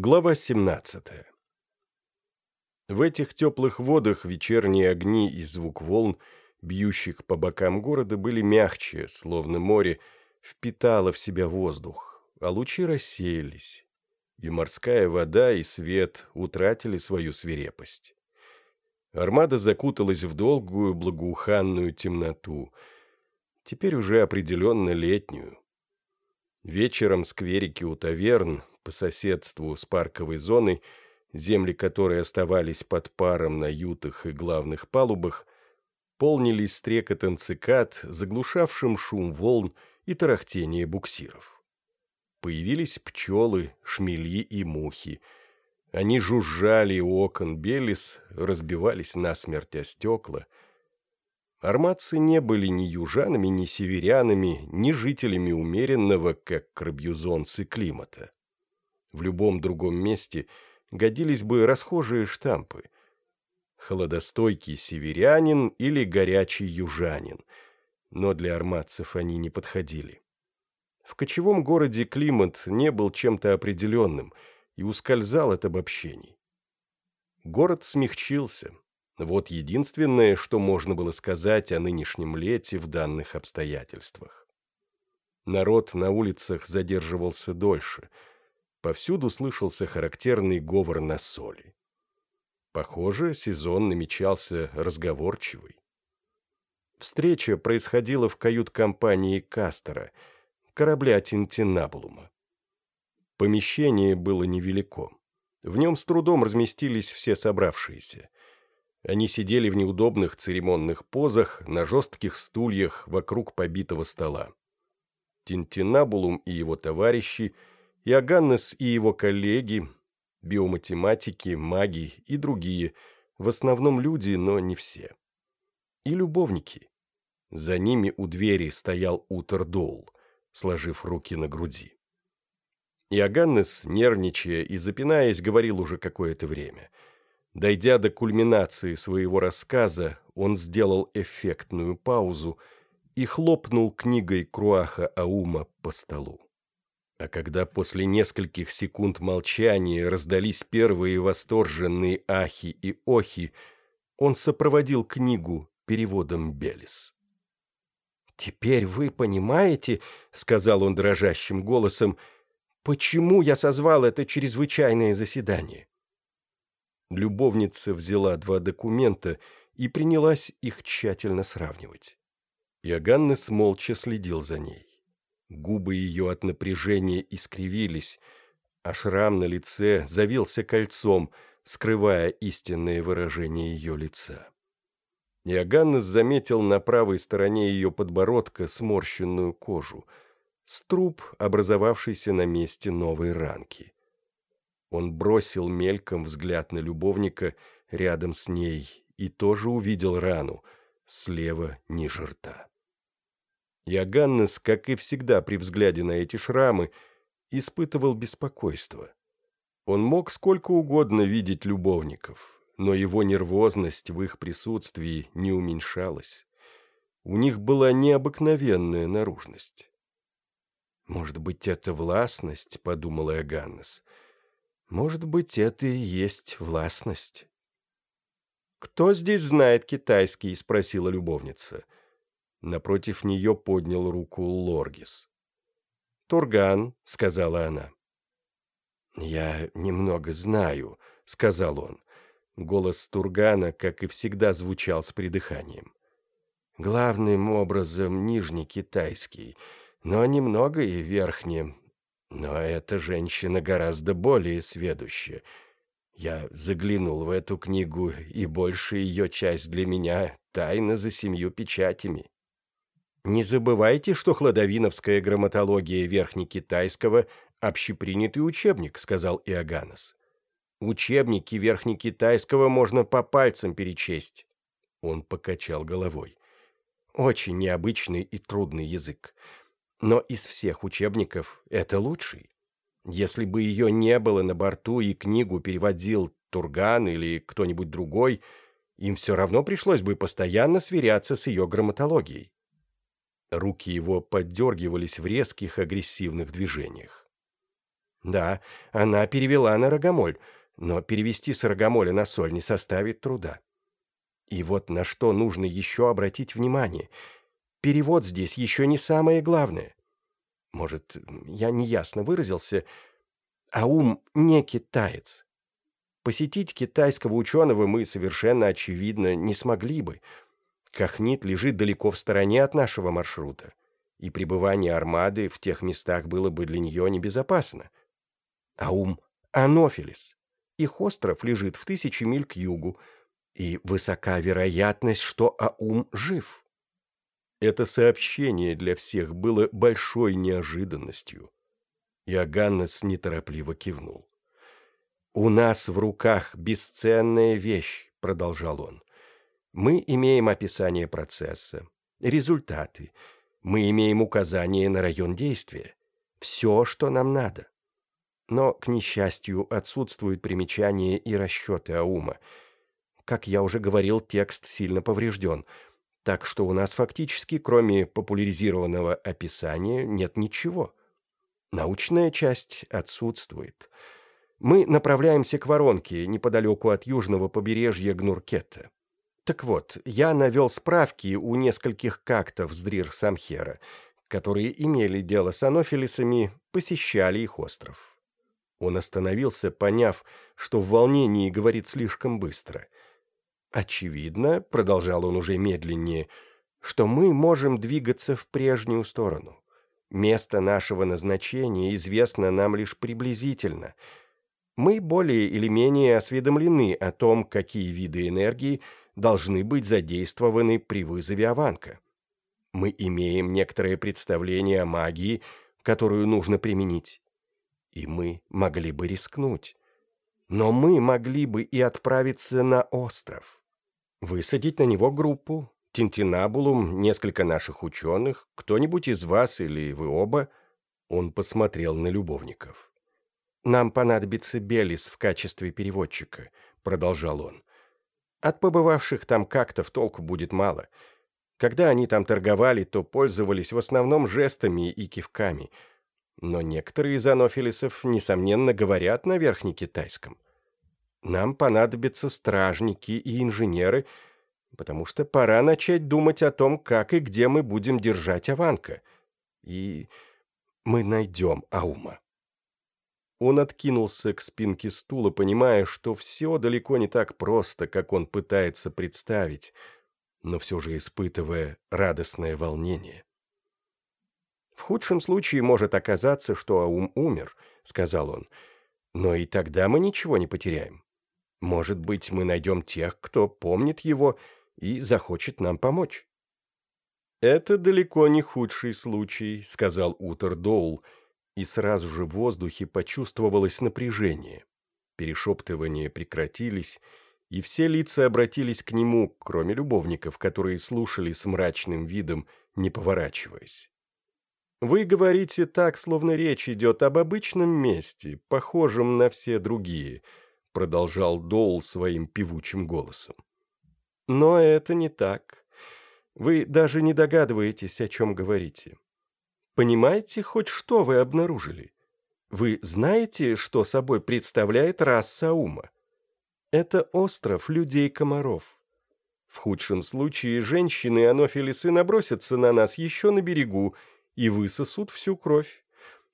Глава 17 В этих теплых водах вечерние огни и звук волн, бьющих по бокам города, были мягче, словно море впитало в себя воздух, а лучи рассеялись, и морская вода и свет утратили свою свирепость. Армада закуталась в долгую благоуханную темноту, теперь уже определенно летнюю. Вечером скверики у таверн, по соседству с парковой зоной, земли которой оставались под паром на ютах и главных палубах, полнились стрекотом цикад, заглушавшим шум волн и тарахтение буксиров. Появились пчелы, шмели и мухи. Они жужжали у окон Белис, разбивались насмерть о стекла. Арматцы не были ни южанами, ни северянами, ни жителями умеренного, как крабьюзонцы, климата. В любом другом месте годились бы расхожие штампы. Холодостойкий северянин или горячий южанин. Но для арматцев они не подходили. В кочевом городе климат не был чем-то определенным и ускользал от обобщений. Город смягчился. Вот единственное, что можно было сказать о нынешнем лете в данных обстоятельствах. Народ на улицах задерживался дольше – Повсюду слышался характерный говор на соли. Похоже, сезон намечался разговорчивый. Встреча происходила в кают-компании Кастера, корабля Тинтинабулума. Помещение было невелико. В нем с трудом разместились все собравшиеся. Они сидели в неудобных церемонных позах на жестких стульях вокруг побитого стола. Тинтинабулум и его товарищи – Иоганнес и его коллеги, биоматематики, маги и другие, в основном люди, но не все. И любовники. За ними у двери стоял Утер Доул, сложив руки на груди. Иоганнес, нервничая и запинаясь, говорил уже какое-то время. Дойдя до кульминации своего рассказа, он сделал эффектную паузу и хлопнул книгой Круаха Аума по столу. А когда после нескольких секунд молчания раздались первые восторженные ахи и охи, он сопроводил книгу переводом Белис. «Теперь вы понимаете, — сказал он дрожащим голосом, — почему я созвал это чрезвычайное заседание?» Любовница взяла два документа и принялась их тщательно сравнивать. Иоганнес молча следил за ней. Губы ее от напряжения искривились, а шрам на лице завился кольцом, скрывая истинное выражение ее лица. Иоганнес заметил на правой стороне ее подбородка сморщенную кожу, струп, образовавшийся на месте новой ранки. Он бросил мельком взгляд на любовника рядом с ней и тоже увидел рану, слева ниже рта. Иоганнес, как и всегда при взгляде на эти шрамы, испытывал беспокойство. Он мог сколько угодно видеть любовников, но его нервозность в их присутствии не уменьшалась. У них была необыкновенная наружность. «Может быть, это властность», — подумал Иоганнес. «Может быть, это и есть властность». «Кто здесь знает китайский?» — спросила любовница. — Напротив нее поднял руку Лоргис. «Турган», — сказала она. «Я немного знаю», — сказал он. Голос Тургана, как и всегда, звучал с придыханием. «Главным образом нижний китайский, но немного и верхний. Но эта женщина гораздо более сведущая. Я заглянул в эту книгу, и большая ее часть для меня — тайна за семью печатями». Не забывайте, что хладовиновская грамматология верхнекитайского – общепринятый учебник, сказал Иоганнес. Учебники верхнекитайского можно по пальцам перечесть. Он покачал головой. Очень необычный и трудный язык. Но из всех учебников это лучший. Если бы ее не было на борту и книгу переводил Турган или кто-нибудь другой, им все равно пришлось бы постоянно сверяться с ее грамматологией. Руки его поддергивались в резких агрессивных движениях. Да, она перевела на рогомоль, но перевести с рогомоля на соль не составит труда. И вот на что нужно еще обратить внимание. Перевод здесь еще не самое главное. Может, я неясно выразился, а ум не китаец. Посетить китайского ученого мы совершенно очевидно не смогли бы. Кахнит лежит далеко в стороне от нашего маршрута, и пребывание армады в тех местах было бы для нее небезопасно. Аум — Анофилис. Их остров лежит в тысячи миль к югу, и высока вероятность, что Аум жив. Это сообщение для всех было большой неожиданностью. Иоганнес неторопливо кивнул. «У нас в руках бесценная вещь», — продолжал он. «Мы имеем описание процесса, результаты, мы имеем указание на район действия. Все, что нам надо. Но, к несчастью, отсутствуют примечания и расчеты Аума. Как я уже говорил, текст сильно поврежден, так что у нас фактически, кроме популяризированного описания, нет ничего. Научная часть отсутствует. Мы направляемся к воронке, неподалеку от южного побережья Гнуркета. Так вот, я навел справки у нескольких кактов с Дрир-Самхера, которые имели дело с анофилисами, посещали их остров. Он остановился, поняв, что в волнении говорит слишком быстро. «Очевидно», — продолжал он уже медленнее, — «что мы можем двигаться в прежнюю сторону. Место нашего назначения известно нам лишь приблизительно. Мы более или менее осведомлены о том, какие виды энергии должны быть задействованы при вызове Аванка. Мы имеем некоторое представление о магии, которую нужно применить и мы могли бы рискнуть. Но мы могли бы и отправиться на остров. Высадить на него группу, Тинтинабулум, несколько наших ученых, кто-нибудь из вас или вы оба. Он посмотрел на любовников. «Нам понадобится Белис в качестве переводчика», — продолжал он. «От побывавших там как-то в толку будет мало. Когда они там торговали, то пользовались в основном жестами и кивками — но некоторые из анофилисов, несомненно, говорят на верхнекитайском. Нам понадобятся стражники и инженеры, потому что пора начать думать о том, как и где мы будем держать Аванка. И мы найдем Аума. Он откинулся к спинке стула, понимая, что все далеко не так просто, как он пытается представить, но все же испытывая радостное волнение. В худшем случае может оказаться, что Аум умер, сказал он. Но и тогда мы ничего не потеряем. Может быть, мы найдем тех, кто помнит его и захочет нам помочь. «Это далеко не худший случай», — сказал Утер Доул, и сразу же в воздухе почувствовалось напряжение. Перешептывания прекратились, и все лица обратились к нему, кроме любовников, которые слушали с мрачным видом, не поворачиваясь. Вы говорите так, словно речь идет об обычном месте, похожем на все другие», — продолжал Доул своим певучим голосом. «Но это не так. Вы даже не догадываетесь, о чем говорите. Понимаете хоть что вы обнаружили? Вы знаете, что собой представляет раса ума? Это остров людей-комаров. В худшем случае женщины-анофилисы набросятся на нас еще на берегу и высосут всю кровь.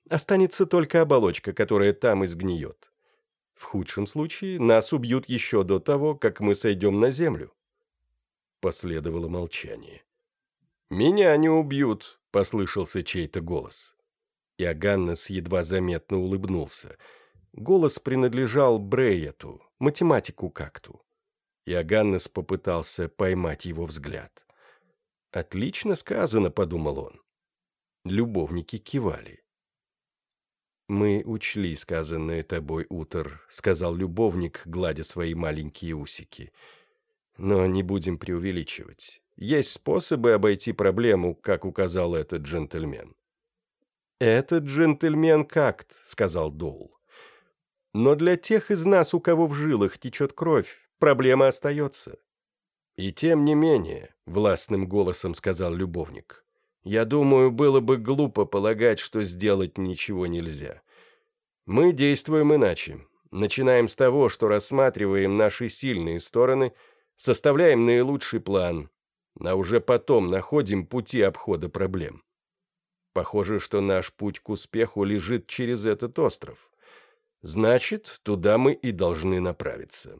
Останется только оболочка, которая там изгниет. В худшем случае нас убьют еще до того, как мы сойдем на землю. Последовало молчание. «Меня не убьют», — послышался чей-то голос. Иоганнес едва заметно улыбнулся. Голос принадлежал Бреету, математику какту. Иоганнес попытался поймать его взгляд. «Отлично сказано», — подумал он. Любовники кивали. «Мы учли сказанное тобой, Утор», — сказал любовник, гладя свои маленькие усики. «Но не будем преувеличивать. Есть способы обойти проблему, как указал этот джентльмен». «Этот джентльмен как-то», — сказал Доул. «Но для тех из нас, у кого в жилах течет кровь, проблема остается». «И тем не менее», — властным голосом сказал любовник, я думаю, было бы глупо полагать, что сделать ничего нельзя. Мы действуем иначе. Начинаем с того, что рассматриваем наши сильные стороны, составляем наилучший план, а уже потом находим пути обхода проблем. Похоже, что наш путь к успеху лежит через этот остров. Значит, туда мы и должны направиться.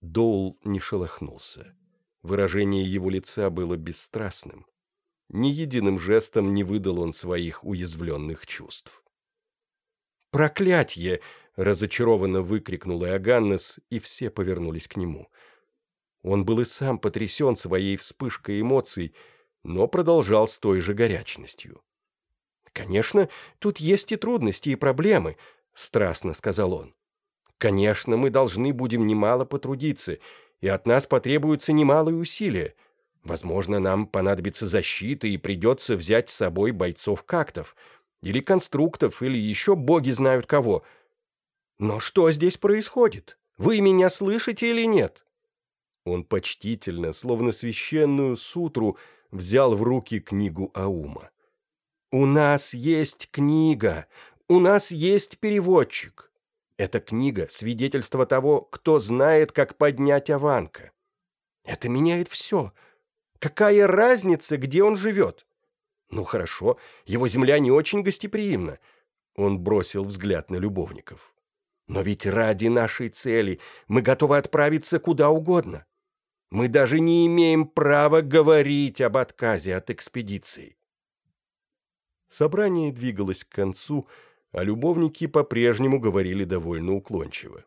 Доул не шелохнулся. Выражение его лица было бесстрастным. Ни единым жестом не выдал он своих уязвленных чувств. «Проклятье!» — разочарованно выкрикнул Иоганнес, и все повернулись к нему. Он был и сам потрясен своей вспышкой эмоций, но продолжал с той же горячностью. «Конечно, тут есть и трудности, и проблемы», — страстно сказал он. Конечно, мы должны будем немало потрудиться, и от нас потребуются немалые усилия. Возможно, нам понадобится защита, и придется взять с собой бойцов-кактов, или конструктов, или еще боги знают кого. Но что здесь происходит? Вы меня слышите или нет?» Он почтительно, словно священную сутру, взял в руки книгу Аума. «У нас есть книга, у нас есть переводчик. Эта книга — свидетельство того, кто знает, как поднять Аванка. Это меняет все. Какая разница, где он живет? Ну хорошо, его земля не очень гостеприимна. Он бросил взгляд на любовников. Но ведь ради нашей цели мы готовы отправиться куда угодно. Мы даже не имеем права говорить об отказе от экспедиции. Собрание двигалось к концу, а любовники по-прежнему говорили довольно уклончиво.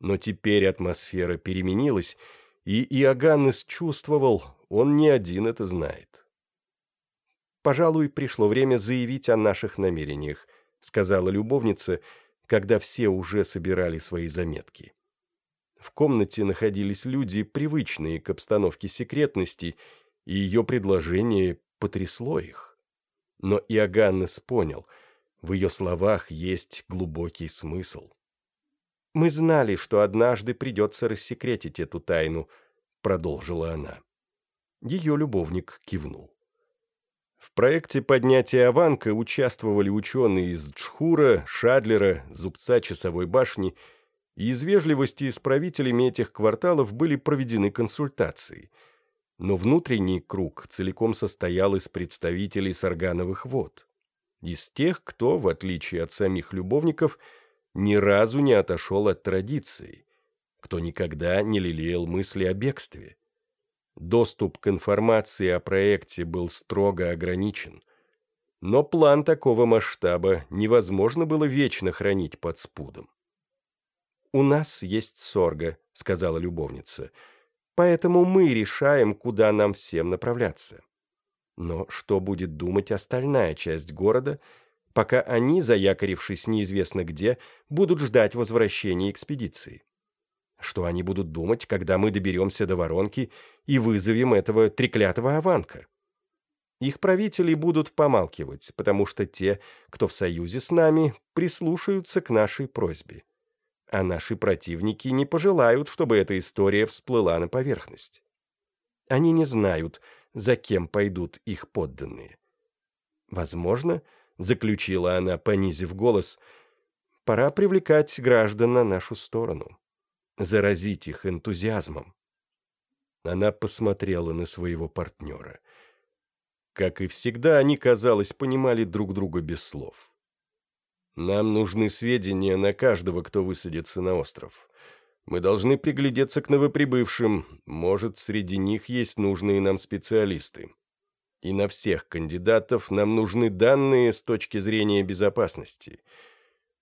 Но теперь атмосфера переменилась, и Иоганнес чувствовал, он не один это знает. «Пожалуй, пришло время заявить о наших намерениях», сказала любовница, когда все уже собирали свои заметки. В комнате находились люди, привычные к обстановке секретности, и ее предложение потрясло их. Но Иоганнес понял — в ее словах есть глубокий смысл. «Мы знали, что однажды придется рассекретить эту тайну», — продолжила она. Ее любовник кивнул. В проекте поднятия Аванка участвовали ученые из Джхура, Шадлера, Зубца Часовой башни, и из вежливости с правителями этих кварталов были проведены консультации. Но внутренний круг целиком состоял из представителей Саргановых вод из тех, кто, в отличие от самих любовников, ни разу не отошел от традиции, кто никогда не лелеял мысли о бегстве. Доступ к информации о проекте был строго ограничен. Но план такого масштаба невозможно было вечно хранить под спудом. «У нас есть сорга», — сказала любовница, — «поэтому мы решаем, куда нам всем направляться». Но что будет думать остальная часть города, пока они, заякорившись неизвестно где, будут ждать возвращения экспедиции? Что они будут думать, когда мы доберемся до воронки и вызовем этого треклятого Аванка? Их правители будут помалкивать, потому что те, кто в союзе с нами, прислушаются к нашей просьбе. А наши противники не пожелают, чтобы эта история всплыла на поверхность. Они не знают, за кем пойдут их подданные. Возможно, заключила она, понизив голос, пора привлекать граждан на нашу сторону, заразить их энтузиазмом. Она посмотрела на своего партнера. Как и всегда, они, казалось, понимали друг друга без слов. «Нам нужны сведения на каждого, кто высадится на остров. Мы должны приглядеться к новоприбывшим. Может, среди них есть нужные нам специалисты. И на всех кандидатов нам нужны данные с точки зрения безопасности.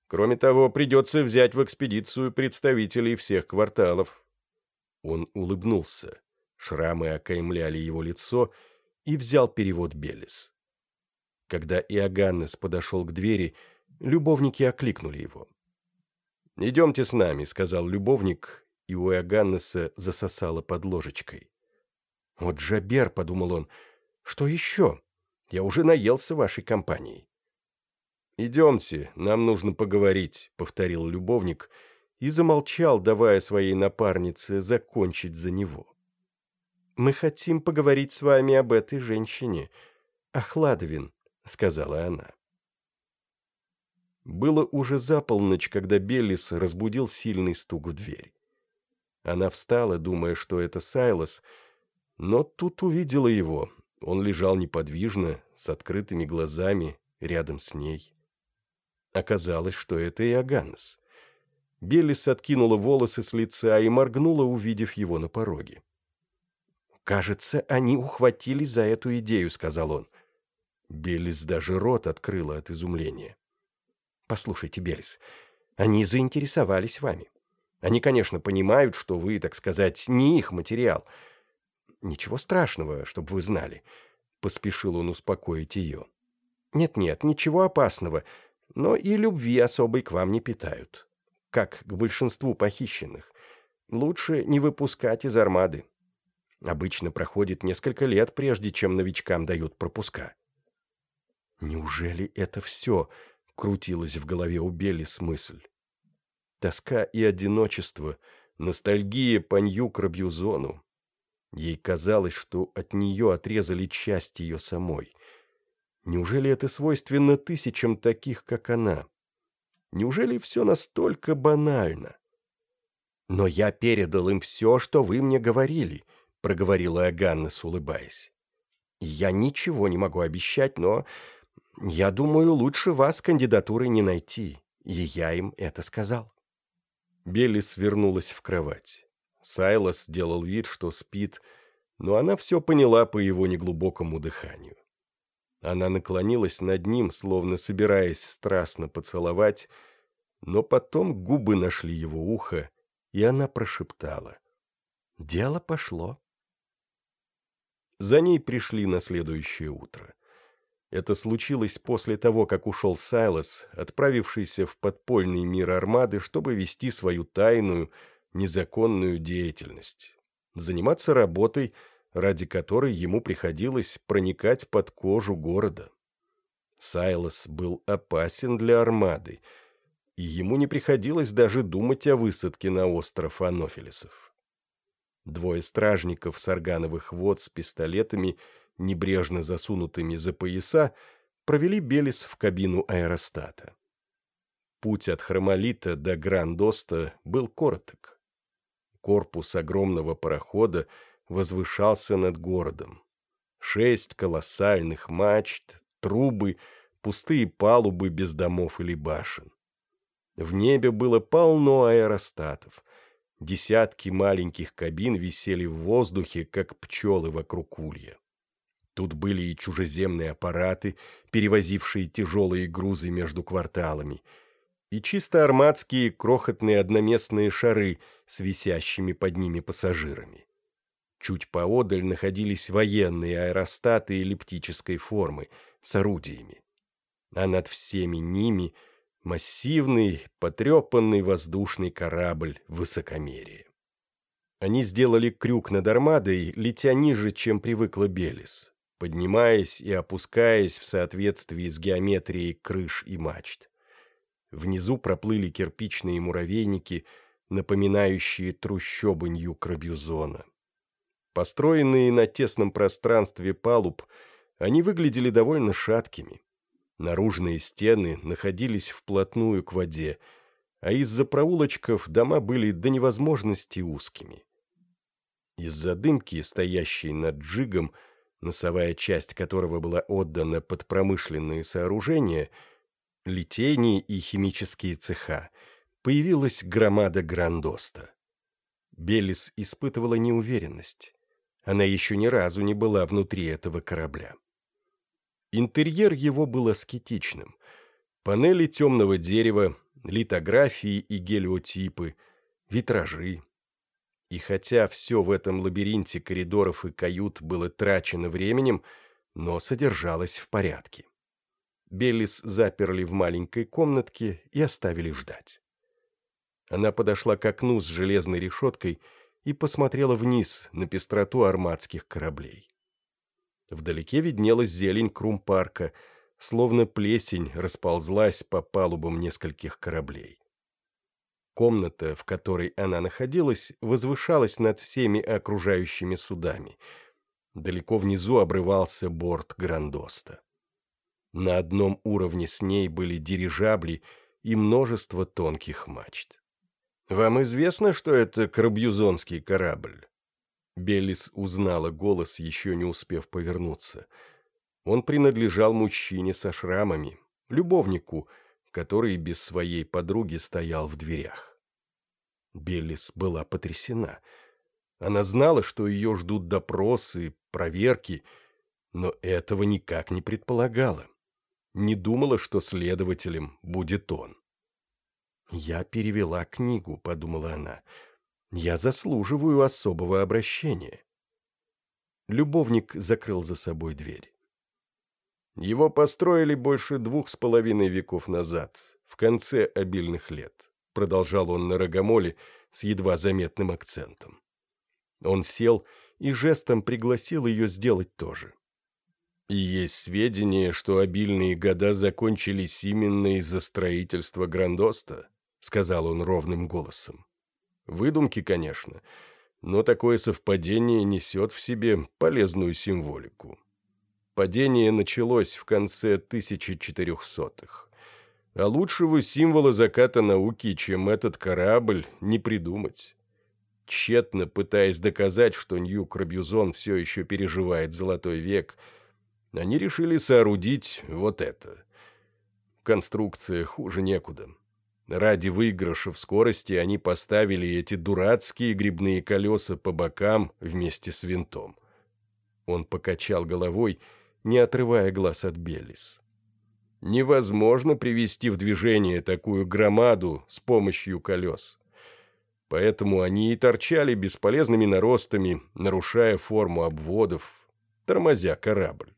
Кроме того, придется взять в экспедицию представителей всех кварталов». Он улыбнулся. Шрамы окаймляли его лицо и взял перевод Белис. Когда Иоганнес подошел к двери, любовники окликнули его. «Идемте с нами», — сказал любовник, и у Иоганнеса засосало под ложечкой. «Вот Джабер», — подумал он, — «что еще? Я уже наелся вашей компанией». «Идемте, нам нужно поговорить», — повторил любовник и замолчал, давая своей напарнице закончить за него. «Мы хотим поговорить с вами об этой женщине, Ахладовин», — сказала она. Было уже за полночь, когда Беллис разбудил сильный стук в дверь. Она встала, думая, что это Сайлас, но тут увидела его. Он лежал неподвижно, с открытыми глазами, рядом с ней. Оказалось, что это Иоганнес. Беллис откинула волосы с лица и моргнула, увидев его на пороге. «Кажется, они ухватились за эту идею», — сказал он. Беллис даже рот открыла от изумления. «Послушайте, Беллис, они заинтересовались вами. Они, конечно, понимают, что вы, так сказать, не их материал. Ничего страшного, чтобы вы знали», — поспешил он успокоить ее. «Нет-нет, ничего опасного, но и любви особой к вам не питают, как к большинству похищенных. Лучше не выпускать из армады. Обычно проходит несколько лет, прежде чем новичкам дают пропуска». «Неужели это все?» — крутилась в голове у Белис мысль. Тоска и одиночество, ностальгия по Нью-Крабьюзону. Ей казалось, что от нее отрезали часть ее самой. Неужели это свойственно тысячам таких, как она? Неужели все настолько банально? «Но я передал им все, что вы мне говорили», — проговорила Аганнес, улыбаясь. «Я ничего не могу обещать, но я думаю, лучше вас кандидатуры не найти, и я им это сказал». Беллис вернулась в кровать. Сайлос сделал вид, что спит, но она все поняла по его неглубокому дыханию. Она наклонилась над ним, словно собираясь страстно поцеловать, но потом губы нашли его ухо, и она прошептала. «Дело пошло». За ней пришли на следующее утро. Это случилось после того, как ушел Сайлос, отправившийся в подпольный мир армады, чтобы вести свою тайную, незаконную деятельность. Заниматься работой, ради которой ему приходилось проникать под кожу города. Сайлос был опасен для армады, и ему не приходилось даже думать о высадке на остров Анофилисов. Двое стражников с органовых вод с пистолетами – небрежно засунутыми за пояса, провели Белис в кабину аэростата. Путь от Хромолита до Грандоста был короток. Корпус огромного парохода возвышался над городом. Шесть колоссальных мачт, трубы, пустые палубы без домов или башен. В небе было полно аэростатов. Десятки маленьких кабин висели в воздухе, как пчелы вокруг улья. Тут были и чужеземные аппараты, перевозившие тяжелые грузы между кварталами, и чисто армадские крохотные одноместные шары с висящими под ними пассажирами. Чуть поодаль находились военные аэростаты эллиптической формы с орудиями. А над всеми ними массивный, потрепанный воздушный корабль высокомерия. Они сделали крюк над армадой, летя ниже, чем привыкла Белис, поднимаясь и опускаясь в соответствии с геометрией крыш и мачт. Внизу проплыли кирпичные муравейники, напоминающие трущобы Нью-Крабюзона. Построенные на тесном пространстве палуб, они выглядели довольно шаткими. Наружные стены находились вплотную к воде, а из-за проулочков дома были до невозможности узкими. Из-за дымки, стоящей над джигом, носовая часть которого была отдана под промышленные сооружения, литейные и химические цеха, появилась громада Грандоста. Белис испытывала неуверенность. Она еще ни разу не была внутри этого корабля. Интерьер его был аскетичным. Панели темного дерева, литографии и гелиотипы, витражи, и хотя все в этом лабиринте коридоров и кают было трачено временем, но содержалось в порядке. Беллис заперли в маленькой комнатке и оставили ждать. Она подошла к окну с железной решеткой и посмотрела вниз на пестроту армадских кораблей. Вдалеке виднелась зелень Крумпарка, словно плесень расползлась по палубам нескольких кораблей. Комната, в которой она находилась, возвышалась над всеми окружающими судами. Далеко внизу обрывался борт Грандоста. На одном уровне с ней были дирижабли и множество тонких мачт. «Вам известно, что это кробюзонский корабль?» Беллис узнала голос, еще не успев повернуться. Он принадлежал мужчине со шрамами, любовнику, который без своей подруги стоял в дверях. Беллис была потрясена. Она знала, что ее ждут допросы, проверки, но этого никак не предполагала. Не думала, что следователем будет он. «Я перевела книгу», — подумала она. «Я заслуживаю особого обращения». Любовник закрыл за собой дверь. Его построили больше двух с половиной веков назад, в конце обильных лет, продолжал он на рогомоле с едва заметным акцентом. Он сел и жестом пригласил ее сделать то же. И есть сведения, что обильные года закончились именно из-за строительства Грандоста, сказал он ровным голосом. Выдумки, конечно, но такое совпадение несет в себе полезную символику. Падение началось в конце 1400-х. А лучшего символа заката науки, чем этот корабль, не придумать. Тщетно пытаясь доказать, что Нью-Крабюзон все еще переживает золотой век, они решили соорудить вот это. Конструкция хуже некуда. Ради выигрыша в скорости они поставили эти дурацкие грибные колеса по бокам вместе с винтом. Он покачал головой не отрывая глаз от Беллис. Невозможно привести в движение такую громаду с помощью колес. Поэтому они и торчали бесполезными наростами, нарушая форму обводов, тормозя корабль.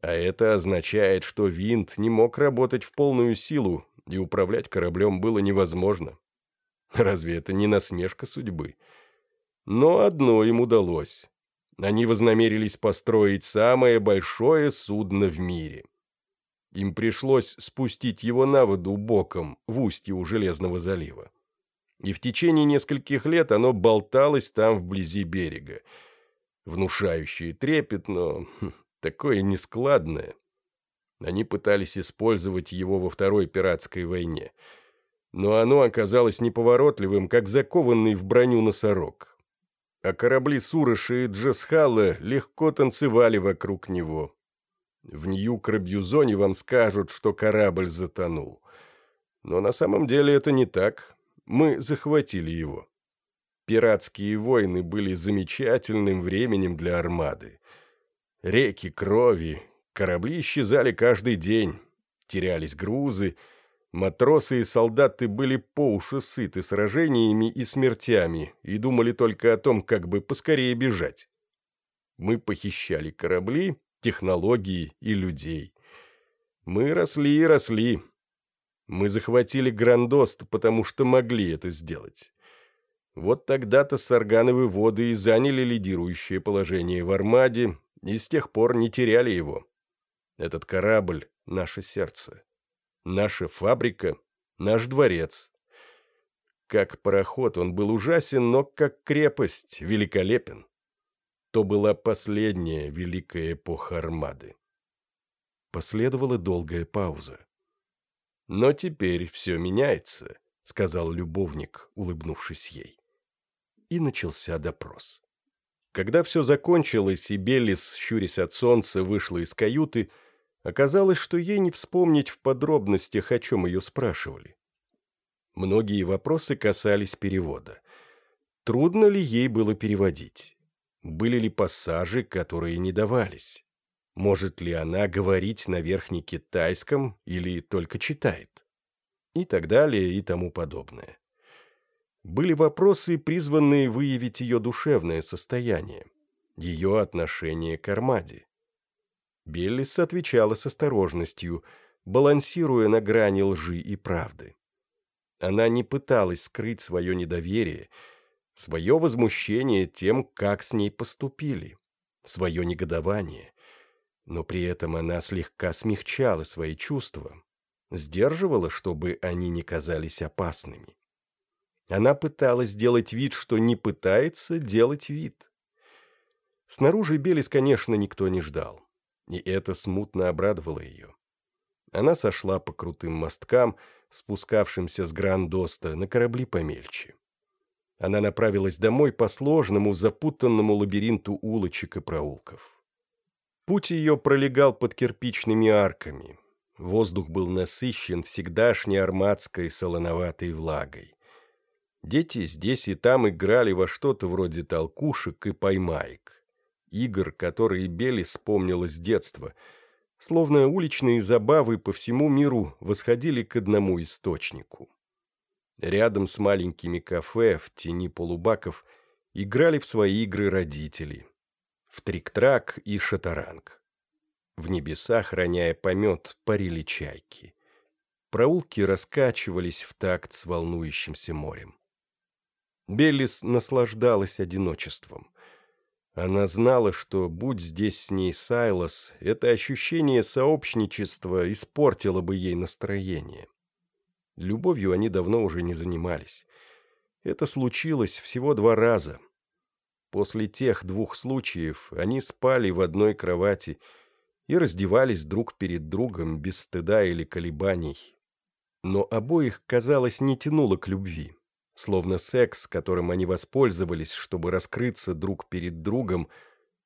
А это означает, что винт не мог работать в полную силу, и управлять кораблем было невозможно. Разве это не насмешка судьбы? Но одно им удалось они вознамерились построить самое большое судно в мире. Им пришлось спустить его на воду боком в устье у Железного залива. И в течение нескольких лет оно болталось там вблизи берега. Внушающее трепет, но хм, такое нескладное. Они пытались использовать его во Второй пиратской войне. Но оно оказалось неповоротливым, как закованный в броню носорог а корабли Сурыши и Джесхала легко танцевали вокруг него. В Нью-Крабьюзоне вам скажут, что корабль затонул. Но на самом деле это не так. Мы захватили его. Пиратские войны были замечательным временем для армады. Реки крови, корабли исчезали каждый день, терялись грузы, Матросы и солдаты были по уши сыты сражениями и смертями и думали только о том, как бы поскорее бежать. Мы похищали корабли, технологии и людей. Мы росли и росли. Мы захватили Грандост, потому что могли это сделать. Вот тогда-то Саргановы воды и заняли лидирующее положение в Армаде, и с тех пор не теряли его. Этот корабль — наше сердце наша фабрика, наш дворец. Как пароход он был ужасен, но как крепость великолепен. То была последняя великая эпоха Армады. Последовала долгая пауза. «Но теперь все меняется», — сказал любовник, улыбнувшись ей. И начался допрос. Когда все закончилось, и Беллис, щурясь от солнца, вышла из каюты, — Оказалось, что ей не вспомнить в подробностях, о чем ее спрашивали. Многие вопросы касались перевода. Трудно ли ей было переводить? Были ли пассажи, которые не давались? Может ли она говорить на верхнекитайском или только читает? И так далее и тому подобное. Были вопросы, призванные выявить ее душевное состояние, ее отношение к Армаде. Беллис отвечала с осторожностью, балансируя на грани лжи и правды. Она не пыталась скрыть свое недоверие, свое возмущение тем, как с ней поступили, свое негодование, но при этом она слегка смягчала свои чувства, сдерживала, чтобы они не казались опасными. Она пыталась сделать вид, что не пытается делать вид. Снаружи Белис, конечно, никто не ждал и это смутно обрадовало ее. Она сошла по крутым мосткам, спускавшимся с Грандоста, на корабли помельче. Она направилась домой по сложному, запутанному лабиринту улочек и проулков. Путь ее пролегал под кирпичными арками. Воздух был насыщен всегдашней арматской солоноватой влагой. Дети здесь и там играли во что-то вроде толкушек и поймаек. Игр, которые Бели вспомнила с детства, словно уличные забавы по всему миру восходили к одному источнику. Рядом с маленькими кафе в тени полубаков играли в свои игры родители. В трик-трак и шатаранг. В небесах, роняя помет, парили чайки. Проулки раскачивались в такт с волнующимся морем. Беллис наслаждалась одиночеством. Она знала, что, будь здесь с ней Сайлос, это ощущение сообщничества испортило бы ей настроение. Любовью они давно уже не занимались. Это случилось всего два раза. После тех двух случаев они спали в одной кровати и раздевались друг перед другом без стыда или колебаний. Но обоих, казалось, не тянуло к любви словно секс, которым они воспользовались, чтобы раскрыться друг перед другом,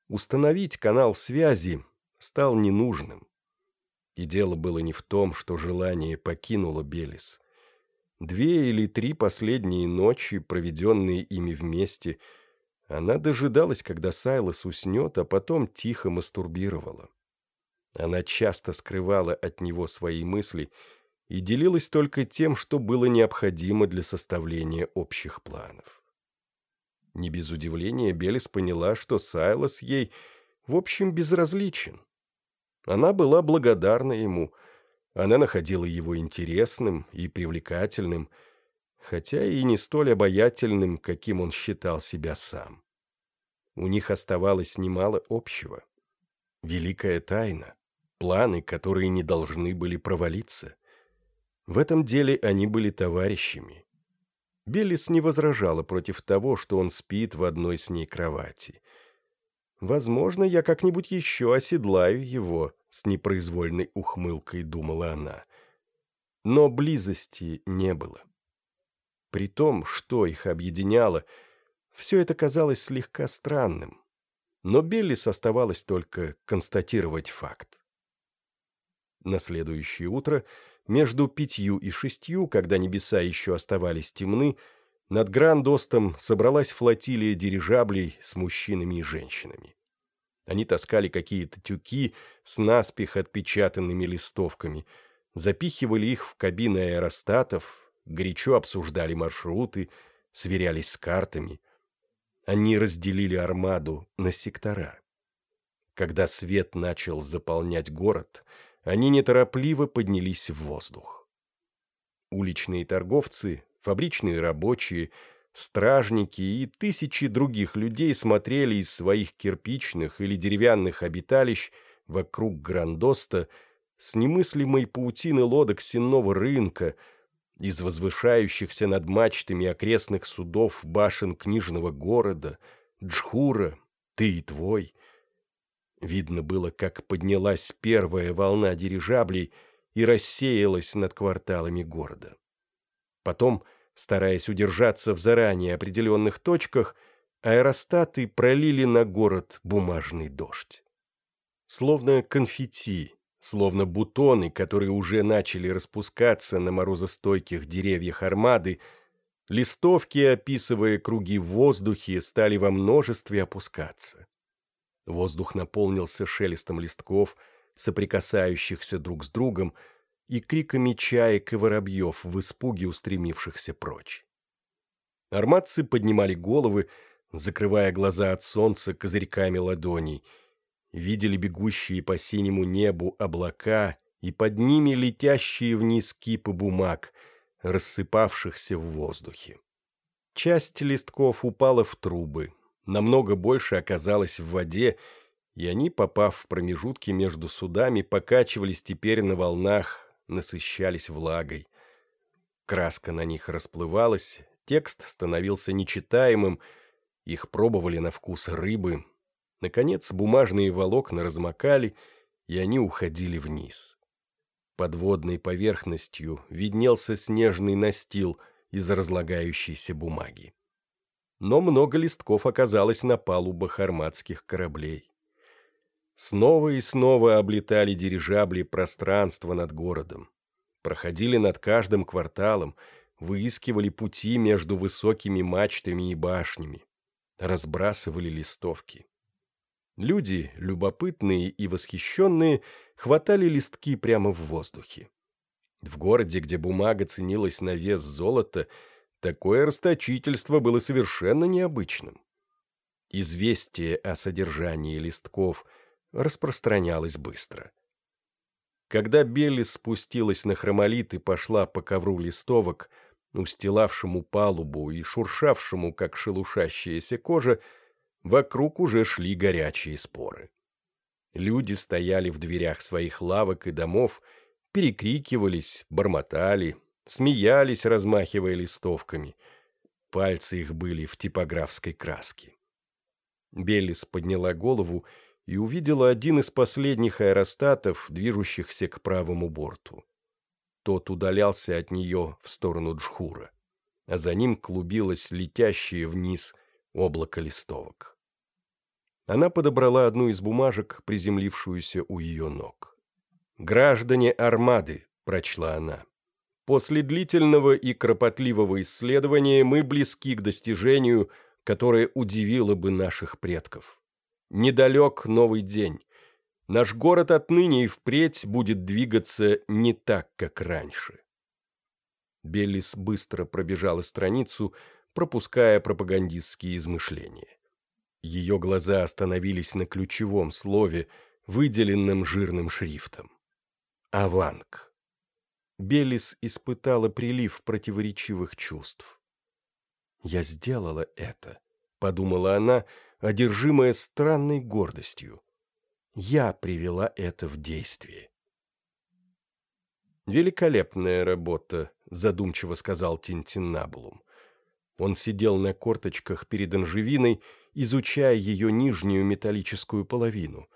установить канал связи, стал ненужным. И дело было не в том, что желание покинуло Белис. Две или три последние ночи, проведенные ими вместе, она дожидалась, когда Сайлос уснет, а потом тихо мастурбировала. Она часто скрывала от него свои мысли — и делилась только тем, что было необходимо для составления общих планов. Не без удивления Белис поняла, что Сайлос ей, в общем, безразличен. Она была благодарна ему, она находила его интересным и привлекательным, хотя и не столь обаятельным, каким он считал себя сам. У них оставалось немало общего. Великая тайна, планы, которые не должны были провалиться — в этом деле они были товарищами. Беллис не возражала против того, что он спит в одной с ней кровати. «Возможно, я как-нибудь еще оседлаю его», — с непроизвольной ухмылкой думала она. Но близости не было. При том, что их объединяло, все это казалось слегка странным. Но Беллис оставалось только констатировать факт. На следующее утро между пятью и шестью, когда небеса еще оставались темны, над Грандостом собралась флотилия дирижаблей с мужчинами и женщинами. Они таскали какие-то тюки с наспех отпечатанными листовками, запихивали их в кабины аэростатов, горячо обсуждали маршруты, сверялись с картами. Они разделили армаду на сектора. Когда свет начал заполнять город — они неторопливо поднялись в воздух. Уличные торговцы, фабричные рабочие, стражники и тысячи других людей смотрели из своих кирпичных или деревянных обиталищ вокруг Грандоста с немыслимой паутины лодок сенного рынка, из возвышающихся над мачтами окрестных судов башен книжного города, Джхура, ты и твой — Видно было, как поднялась первая волна дирижаблей и рассеялась над кварталами города. Потом, стараясь удержаться в заранее определенных точках, аэростаты пролили на город бумажный дождь. Словно конфетти, словно бутоны, которые уже начали распускаться на морозостойких деревьях армады, листовки, описывая круги в воздухе, стали во множестве опускаться. Воздух наполнился шелестом листков, соприкасающихся друг с другом, и криками чаек и воробьев в испуге устремившихся прочь. Арматцы поднимали головы, закрывая глаза от солнца козырьками ладоней, видели бегущие по синему небу облака и под ними летящие вниз кипы бумаг, рассыпавшихся в воздухе. Часть листков упала в трубы, намного больше оказалось в воде, и они, попав в промежутки между судами, покачивались теперь на волнах, насыщались влагой. Краска на них расплывалась, текст становился нечитаемым, их пробовали на вкус рыбы. Наконец бумажные волокна размокали, и они уходили вниз. Под водной поверхностью виднелся снежный настил из разлагающейся бумаги. Но много листков оказалось на палубах армадских кораблей. Снова и снова облетали дирижабли пространство над городом. Проходили над каждым кварталом, выискивали пути между высокими мачтами и башнями, разбрасывали листовки. Люди, любопытные и восхищенные, хватали листки прямо в воздухе. В городе, где бумага ценилась на вес золота, такое расточительство было совершенно необычным. Известие о содержании листков распространялось быстро. Когда Белли спустилась на хромолит и пошла по ковру листовок, устилавшему палубу и шуршавшему, как шелушащаяся кожа, вокруг уже шли горячие споры. Люди стояли в дверях своих лавок и домов, перекрикивались, бормотали, смеялись, размахивая листовками. Пальцы их были в типографской краске. Беллис подняла голову и увидела один из последних аэростатов, движущихся к правому борту. Тот удалялся от нее в сторону Джхура, а за ним клубилось летящее вниз облако листовок. Она подобрала одну из бумажек, приземлившуюся у ее ног. «Граждане Армады», — прочла она. «После длительного и кропотливого исследования мы близки к достижению, которое удивило бы наших предков. Недалек новый день. Наш город отныне и впредь будет двигаться не так, как раньше. Беллис быстро пробежала страницу, пропуская пропагандистские измышления. Ее глаза остановились на ключевом слове, выделенном жирным шрифтом. «Аванк». Беллис испытала прилив противоречивых чувств. «Я сделала это», — подумала она, одержимая странной гордостью. Я привела это в действие. «Великолепная работа», — задумчиво сказал Тинтиннабулум. Он сидел на корточках перед Анжевиной, изучая ее нижнюю металлическую половину,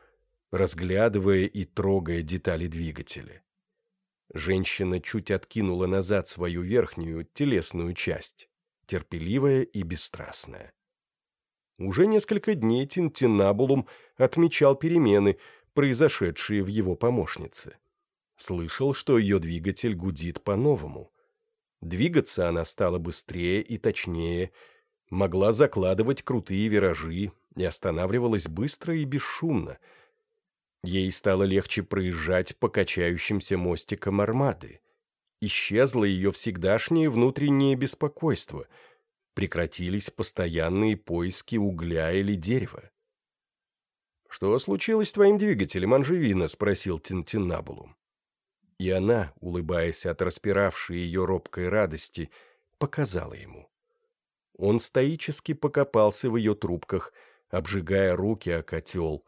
разглядывая и трогая детали двигателя. Женщина чуть откинула назад свою верхнюю, телесную часть, терпеливая и бесстрастная. Уже несколько дней Тинтинабулум отмечал перемены, произошедшие в его помощнице. Слышал, что ее двигатель гудит по-новому. Двигаться она стала быстрее и точнее, могла закладывать крутые виражи и останавливалась быстро и бесшумно. Ей стало легче проезжать по качающимся мостикам армады. Исчезло ее всегдашнее внутреннее беспокойство — прекратились постоянные поиски угля или дерева. «Что случилось с твоим двигателем, Анжевина?» — спросил Тинтинабулум. И она, улыбаясь от распиравшей ее робкой радости, показала ему. Он стоически покопался в ее трубках, обжигая руки о котел,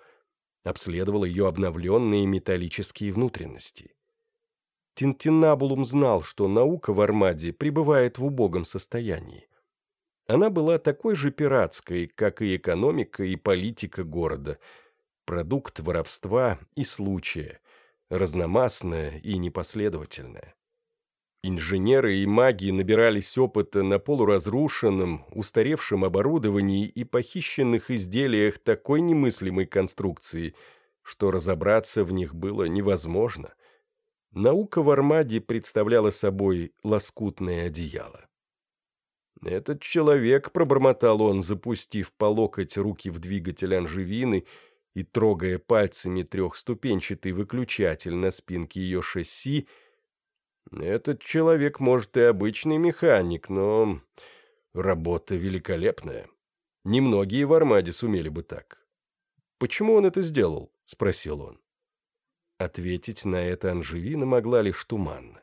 обследовал ее обновленные металлические внутренности. Тинтинабулум знал, что наука в Армаде пребывает в убогом состоянии. Она была такой же пиратской, как и экономика и политика города, продукт воровства и случая, разномастная и непоследовательная. Инженеры и маги набирались опыта на полуразрушенном, устаревшем оборудовании и похищенных изделиях такой немыслимой конструкции, что разобраться в них было невозможно. Наука в Армаде представляла собой лоскутное одеяло. «Этот человек», — пробормотал он, запустив по локоть руки в двигатель анжевины и трогая пальцами трехступенчатый выключатель на спинке ее шасси, «этот человек, может, и обычный механик, но работа великолепная. Немногие в Армаде сумели бы так». «Почему он это сделал?» — спросил он. Ответить на это Анжевина могла лишь туманно.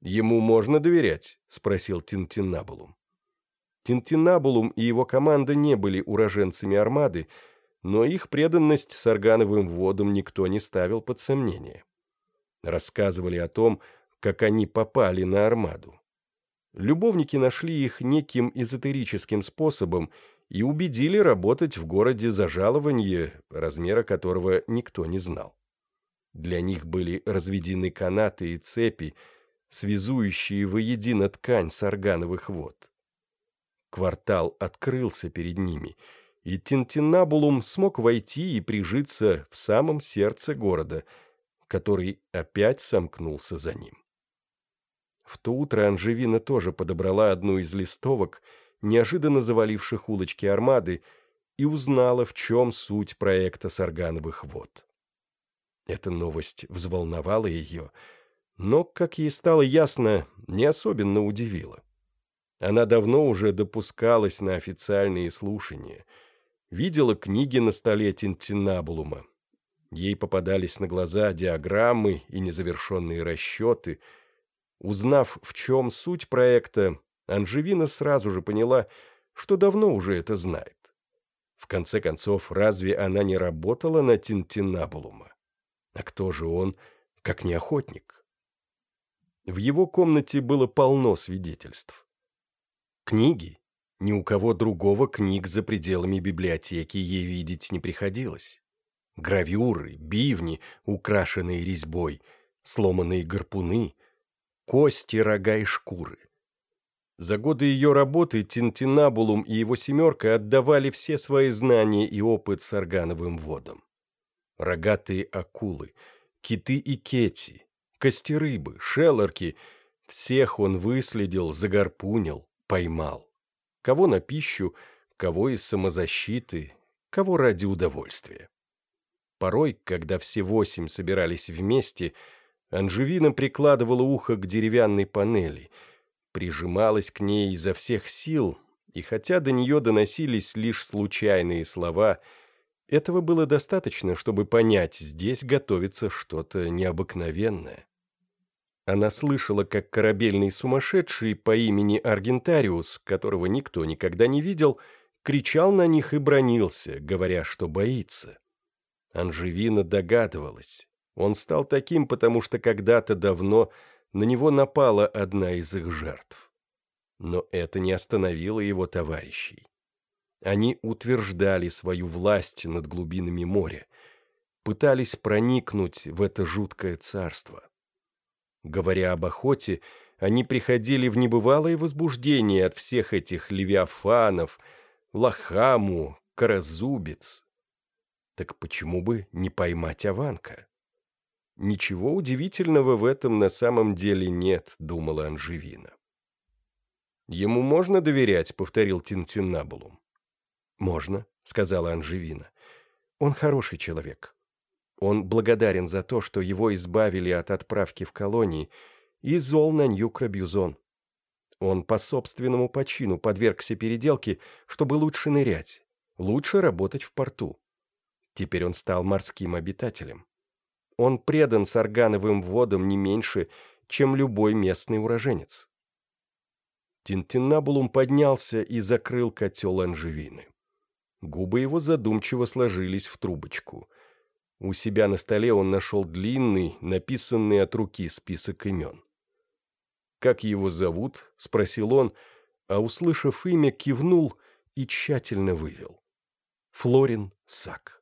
«Ему можно доверять?» — спросил Тинтинабулум. Тинтинабулум и его команда не были уроженцами Армады, но их преданность с органовым водам никто не ставил под сомнение. Рассказывали о том, как они попали на Армаду. Любовники нашли их неким эзотерическим способом и убедили работать в городе за жалование, размера которого никто не знал. Для них были разведены канаты и цепи, связующие воедино ткань саргановых вод. Квартал открылся перед ними, и Тинтинабулум смог войти и прижиться в самом сердце города, который опять сомкнулся за ним. В то утро Анжевина тоже подобрала одну из листовок, неожиданно заваливших улочки Армады, и узнала, в чем суть проекта Саргановых вод. Эта новость взволновала ее, но, как ей стало ясно, не особенно удивила. Она давно уже допускалась на официальные слушания, видела книги на столе Тинтинабулума. Ей попадались на глаза диаграммы и незавершенные расчеты. Узнав, в чем суть проекта, Анжевина сразу же поняла, что давно уже это знает. В конце концов, разве она не работала на Тинтинабулума? А кто же он, как не охотник? В его комнате было полно свидетельств. Книги. Ни у кого другого книг за пределами библиотеки ей видеть не приходилось. Гравюры, бивни, украшенные резьбой, сломанные гарпуны, кости, рога и шкуры. За годы ее работы Тинтинабулум и его «семерка» отдавали все свои знания и опыт с органовым водом. Рогатые акулы, киты и кети, костерыбы, шеллорки — всех он выследил, загорпунил, поймал. Кого на пищу, кого из самозащиты, кого ради удовольствия. Порой, когда все восемь собирались вместе, Анжевина прикладывала ухо к деревянной панели — прижималась к ней изо всех сил, и хотя до нее доносились лишь случайные слова, этого было достаточно, чтобы понять, здесь готовится что-то необыкновенное. Она слышала, как корабельный сумасшедший по имени Аргентариус, которого никто никогда не видел, кричал на них и бронился, говоря, что боится. Анжевина догадывалась. Он стал таким, потому что когда-то давно на него напала одна из их жертв. Но это не остановило его товарищей. Они утверждали свою власть над глубинами моря, пытались проникнуть в это жуткое царство. Говоря об охоте, они приходили в небывалое возбуждение от всех этих левиафанов, лохаму, каразубец. Так почему бы не поймать Аванка? Ничего удивительного в этом на самом деле нет, думала Анжевина. «Ему можно доверять?» — повторил Тинтиннабулум. «Можно», — сказала Анжевина. «Он хороший человек. Он благодарен за то, что его избавили от отправки в колонии и зол на Нью-Крабьюзон. Он по собственному почину подвергся переделке, чтобы лучше нырять, лучше работать в порту. Теперь он стал морским обитателем. Он предан саргановым водам не меньше, чем любой местный уроженец. Тинтиннабулум поднялся и закрыл котел анжевины. Губы его задумчиво сложились в трубочку. У себя на столе он нашел длинный, написанный от руки список имен. «Как его зовут?» — спросил он, а, услышав имя, кивнул и тщательно вывел. «Флорин Сак».